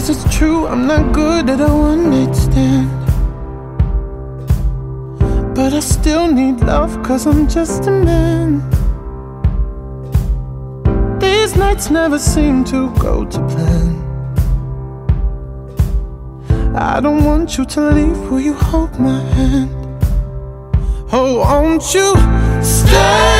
Cause it's true, I'm not good at a one night stand. But I still need love, cause I'm just a man. These nights never seem to go to plan. I don't want you to leave, will you hold my hand? Oh, won't you stay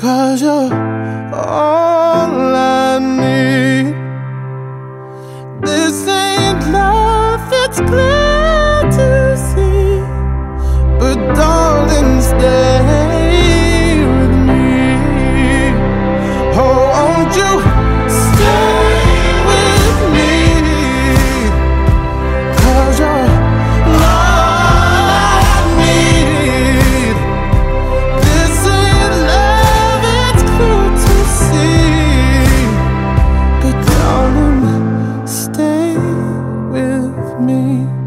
Cause you're all I need. This ain't love, it's clear. home.